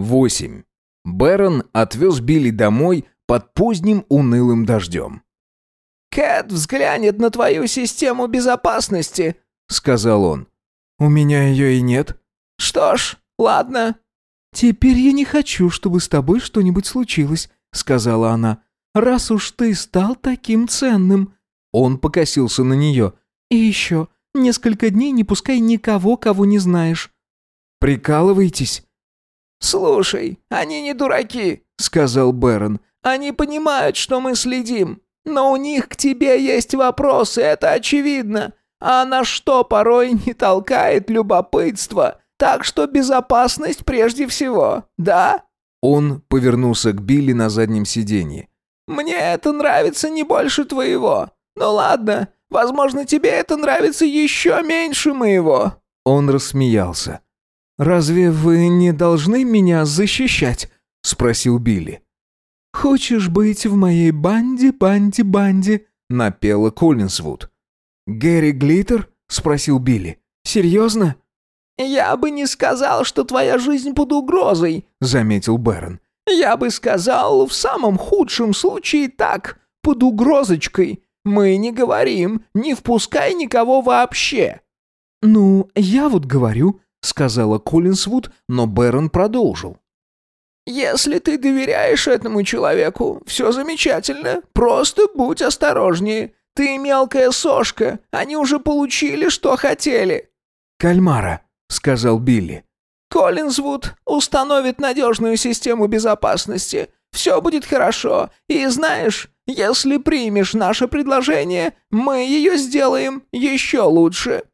8. Бэрон отвез Билли домой под поздним унылым дождем. «Кэт взглянет на твою систему безопасности», — сказал он. «У меня ее и нет». «Что ж, ладно». «Теперь я не хочу, чтобы с тобой что-нибудь случилось», — сказала она. «Раз уж ты стал таким ценным». Он покосился на нее. «И еще, несколько дней не пускай никого, кого не знаешь». «Прикалываетесь?» «Слушай, они не дураки», — сказал Бэрон. «Они понимают, что мы следим. Но у них к тебе есть вопросы, это очевидно. А на что порой не толкает любопытство. Так что безопасность прежде всего, да?» Он повернулся к Билли на заднем сиденье. «Мне это нравится не больше твоего. Ну ладно, возможно, тебе это нравится еще меньше моего». Он рассмеялся. «Разве вы не должны меня защищать?» — спросил Билли. «Хочешь быть в моей банде, банде, банде?» — напела Коллинсвуд. «Гэри Глиттер?» — спросил Билли. «Серьезно?» «Я бы не сказал, что твоя жизнь под угрозой», — заметил Бэрон. «Я бы сказал, в самом худшем случае так, под угрозочкой. Мы не говорим, не впускай никого вообще». «Ну, я вот говорю», — сказала Коллинсвуд, но Бэрон продолжил. «Если ты доверяешь этому человеку, все замечательно. Просто будь осторожнее. Ты мелкая сошка. Они уже получили, что хотели». «Кальмара», — сказал Билли. «Коллинзвуд установит надежную систему безопасности. Все будет хорошо. И знаешь, если примешь наше предложение, мы ее сделаем еще лучше».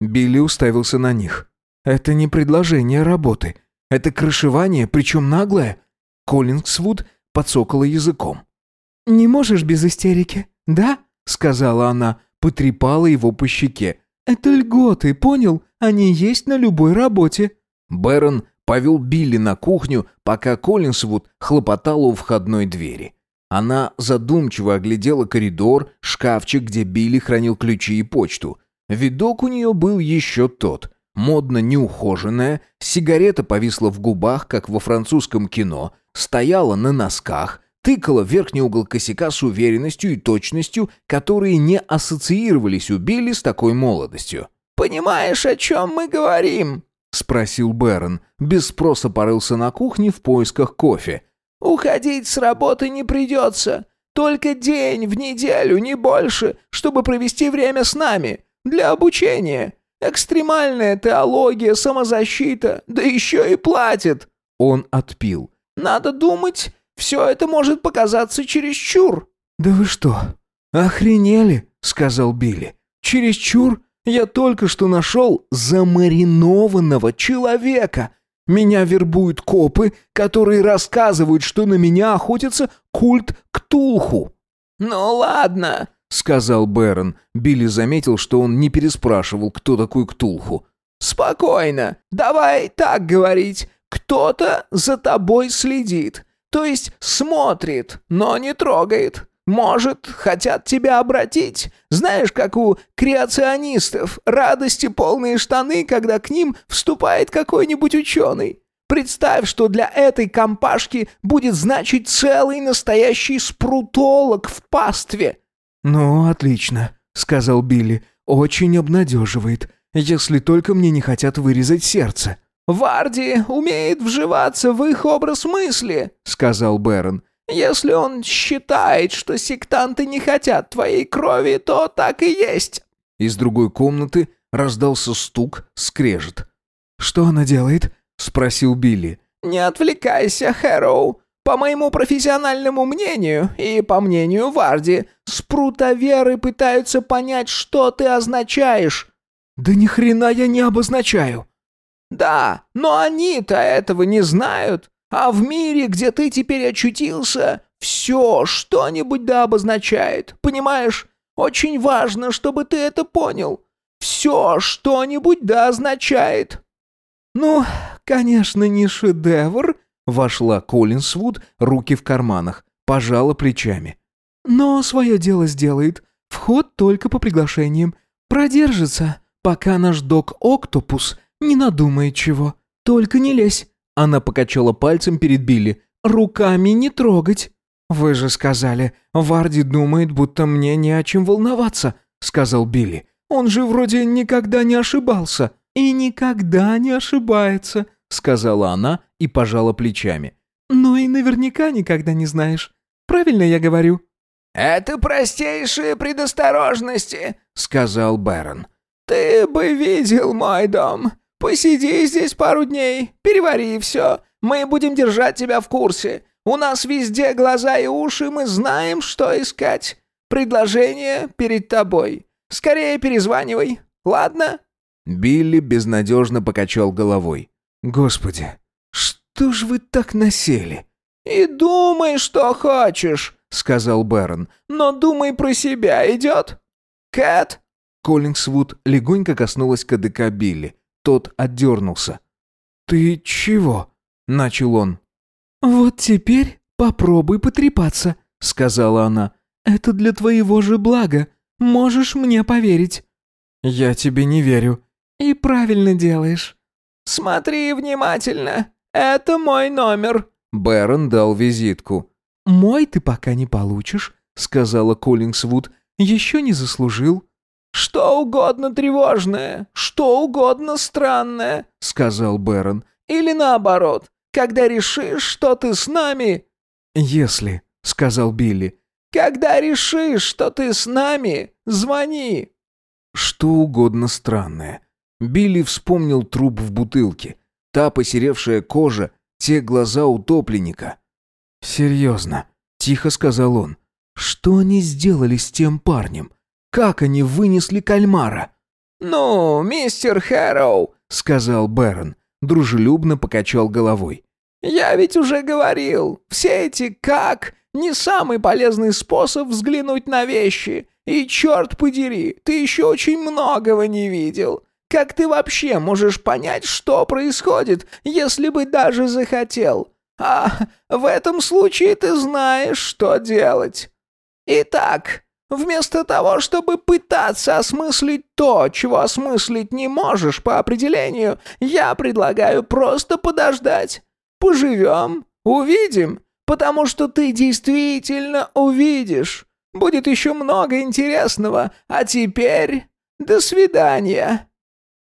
Билли уставился на них. «Это не предложение работы. Это крышевание, причем наглое. Коллингсвуд подсокала языком. «Не можешь без истерики, да?» — сказала она, потрепала его по щеке. «Это льготы, понял? Они есть на любой работе». Бэрон повел Билли на кухню, пока Коллинсвуд хлопотала у входной двери. Она задумчиво оглядела коридор, шкафчик, где Билли хранил ключи и почту. Видок у нее был еще тот модно неухоженная, сигарета повисла в губах, как во французском кино, стояла на носках, тыкала верхний угол косяка с уверенностью и точностью, которые не ассоциировались у Билли с такой молодостью. «Понимаешь, о чем мы говорим?» — спросил Бэрон. Без спроса порылся на кухне в поисках кофе. «Уходить с работы не придется. Только день в неделю, не больше, чтобы провести время с нами. Для обучения. Экстремальная теология, самозащита, да еще и платит. Он отпил. Надо думать, все это может показаться чересчур. Да вы что, охренели? Сказал Билли. Чересчур? Я только что нашел замаринованного человека. Меня вербуют копы, которые рассказывают, что на меня охотится культ Ктулху. «Ну ладно», — сказал Бэрон. Билли заметил, что он не переспрашивал, кто такой Ктулху. «Спокойно. Давай так говорить. Кто-то за тобой следит. То есть смотрит, но не трогает. Может, хотят тебя обратить. Знаешь, как у креационистов. Радости полные штаны, когда к ним вступает какой-нибудь ученый. Представь, что для этой компашки будет значить целый настоящий спрутолог в пастве. «Ну, отлично», — сказал Билли. «Очень обнадеживает, если только мне не хотят вырезать сердце». «Варди умеет вживаться в их образ мысли», — сказал Бэрон. «Если он считает, что сектанты не хотят твоей крови, то так и есть». Из другой комнаты раздался стук, скрежет. «Что она делает?» — спросил Билли. «Не отвлекайся, Хэроу. По моему профессиональному мнению и по мнению Варди, спрутоверы пытаются понять, что ты означаешь. Да ни хрена я не обозначаю. Да, но они-то этого не знают. А в мире, где ты теперь очутился, все что-нибудь да обозначает. Понимаешь? Очень важно, чтобы ты это понял. Все что-нибудь да означает. Ну, конечно, не шедевр, Вошла Коллинсвуд, руки в карманах, пожала плечами. «Но свое дело сделает. Вход только по приглашениям. Продержится, пока наш док Октопус не надумает чего. Только не лезь. Она покачала пальцем перед Билли. «Руками не трогать». «Вы же сказали, Варди думает, будто мне не о чем волноваться», — сказал Билли. «Он же вроде никогда не ошибался». «И никогда не ошибается», — сказала она и пожала плечами. «Ну и наверняка никогда не знаешь. Правильно я говорю?» «Это простейшие предосторожности», — сказал Бэрон. «Ты бы видел мой дом. Посиди здесь пару дней, перевари все. Мы будем держать тебя в курсе. У нас везде глаза и уши, мы знаем, что искать. Предложение перед тобой. Скорее перезванивай, ладно?» Билли безнадежно покачал головой. «Господи, что ж вы так насели?» «И думай, что хочешь», — сказал Бэрон. «Но думай про себя, идет?» «Кэт?» Коллингсвуд легонько коснулась кадыка Билли. Тот отдернулся. «Ты чего?» — начал он. «Вот теперь попробуй потрепаться», — сказала она. «Это для твоего же блага. Можешь мне поверить». «Я тебе не верю». «И правильно делаешь». «Смотри внимательно. Это мой номер». Бэрон дал визитку. «Мой ты пока не получишь», — сказала Коллингсвуд. «Еще не заслужил». «Что угодно тревожное, что угодно странное», — сказал Бэрон. «Или наоборот, когда решишь, что ты с нами...» «Если», — сказал Билли. «Когда решишь, что ты с нами, звони». Что угодно странное. Билли вспомнил труп в бутылке. Та посеревшая кожа, те глаза утопленника. «Серьезно», — тихо сказал он. «Что они сделали с тем парнем? Как они вынесли кальмара?» «Ну, мистер Хэроу», — сказал Бэрон, дружелюбно покачал головой. «Я ведь уже говорил, все эти «как» — не самый полезный способ взглянуть на вещи. И черт подери, ты еще очень многого не видел. Как ты вообще можешь понять, что происходит, если бы даже захотел? А в этом случае ты знаешь, что делать. Итак, вместо того, чтобы пытаться осмыслить то, чего осмыслить не можешь по определению, я предлагаю просто подождать. Поживем, увидим, потому что ты действительно увидишь. Будет еще много интересного, а теперь до свидания».